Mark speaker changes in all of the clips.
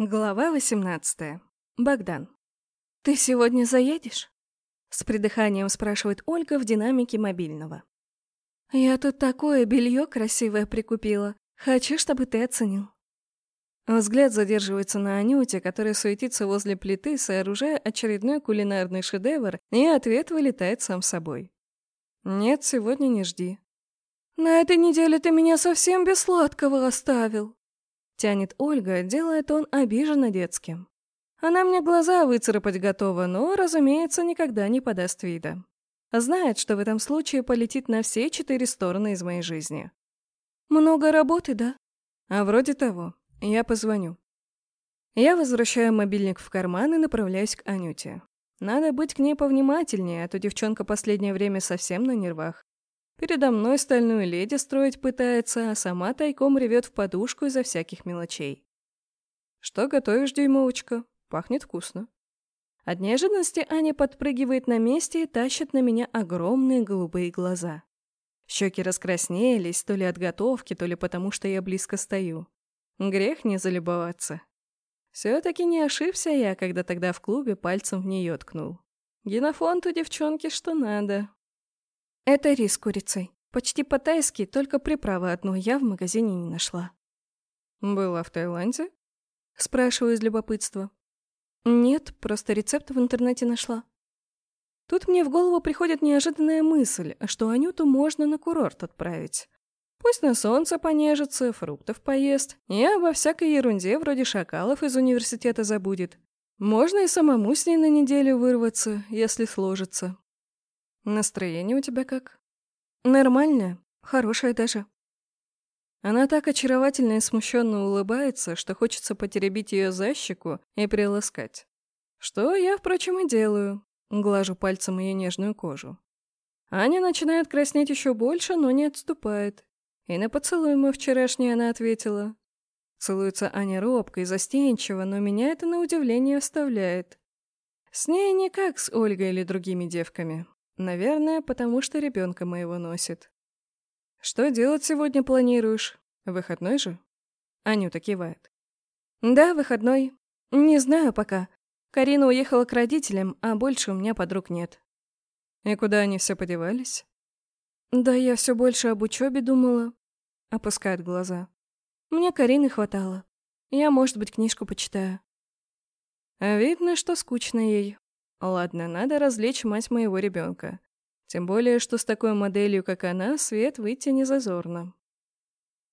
Speaker 1: Глава 18. Богдан. «Ты сегодня заедешь?» С придыханием спрашивает Ольга в динамике мобильного. «Я тут такое белье красивое прикупила. Хочу, чтобы ты оценил». Взгляд задерживается на Анюте, которая суетится возле плиты, сооружая очередной кулинарный шедевр, и ответ вылетает сам собой. «Нет, сегодня не жди». «На этой неделе ты меня совсем без сладкого оставил», Тянет Ольга, делает он обиженно детским. Она мне глаза выцарапать готова, но, разумеется, никогда не подаст вида. Знает, что в этом случае полетит на все четыре стороны из моей жизни. «Много работы, да?» «А вроде того. Я позвоню». Я возвращаю мобильник в карман и направляюсь к Анюте. Надо быть к ней повнимательнее, а то девчонка последнее время совсем на нервах. Передо мной стальную леди строить пытается, а сама тайком ревет в подушку из-за всяких мелочей. «Что готовишь, дюймовочка? Пахнет вкусно». От неожиданности Аня подпрыгивает на месте и тащит на меня огромные голубые глаза. Щеки раскраснелись, то ли от готовки, то ли потому, что я близко стою. Грех не залюбоваться. Все-таки не ошибся я, когда тогда в клубе пальцем в нее ткнул. Генофонд у девчонки что надо, это рис с курицей. Почти по-тайски, только приправы одной я в магазине не нашла. «Была в Таиланде?» Спрашиваю из любопытства. «Нет, просто рецепт в интернете нашла». Тут мне в голову приходит неожиданная мысль, что Анюту можно на курорт отправить. Пусть на солнце понежится, фруктов поест, и обо всякой ерунде вроде шакалов из университета забудет. Можно и самому с ней на неделю вырваться, если сложится. Настроение у тебя как? Нормальное, хорошее даже. Она так очаровательно и смущенно улыбается, что хочется потеребить ее за щеку и приласкать. Что я, впрочем, и делаю. Глажу пальцем ее нежную кожу. Аня начинает краснеть еще больше, но не отступает. И на поцелуй мой вчерашний она ответила. Целуется Аня робко и застенчиво, но меня это на удивление оставляет. С ней не как с Ольгой или другими девками. Наверное, потому что ребенка моего носит. Что делать сегодня планируешь? Выходной же? Анюта кивает. Да, выходной. Не знаю пока. Карина уехала к родителям, а больше у меня подруг нет. И куда они все подевались? Да я все больше об учебе думала. Опускает глаза. Мне Карины хватало. Я, может быть, книжку почитаю. А видно, что скучно ей. Ладно, надо развлечь мать моего ребенка. Тем более, что с такой моделью, как она, свет выйти не зазорно.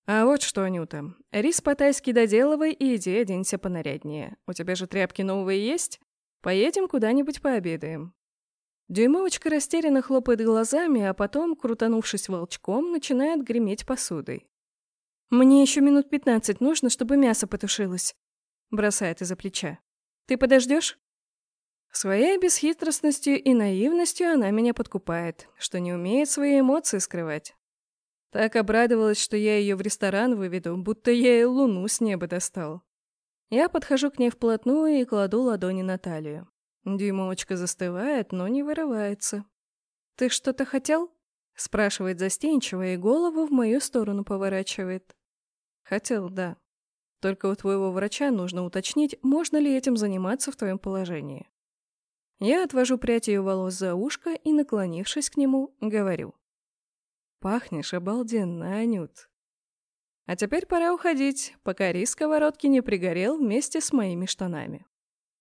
Speaker 1: А вот что, Анюта, рис по-тайски доделывай и иди оденься понаряднее. У тебя же тряпки новые есть? Поедем куда-нибудь пообедаем. Дюймовочка растерянно хлопает глазами, а потом, крутанувшись волчком, начинает греметь посудой. «Мне еще минут пятнадцать нужно, чтобы мясо потушилось», — бросает из-за плеча. «Ты подождешь? Своей бесхитростностью и наивностью она меня подкупает, что не умеет свои эмоции скрывать. Так обрадовалась, что я ее в ресторан выведу, будто я ей луну с неба достал. Я подхожу к ней вплотную и кладу ладони на талию. Дюймовочка застывает, но не вырывается. «Ты что-то хотел?» — спрашивает застенчиво и голову в мою сторону поворачивает. «Хотел, да. Только у твоего врача нужно уточнить, можно ли этим заниматься в твоем положении. Я отвожу прядь ее волос за ушко и, наклонившись к нему, говорю. «Пахнешь обалденно, Анют. А теперь пора уходить, пока рис сковородки не пригорел вместе с моими штанами».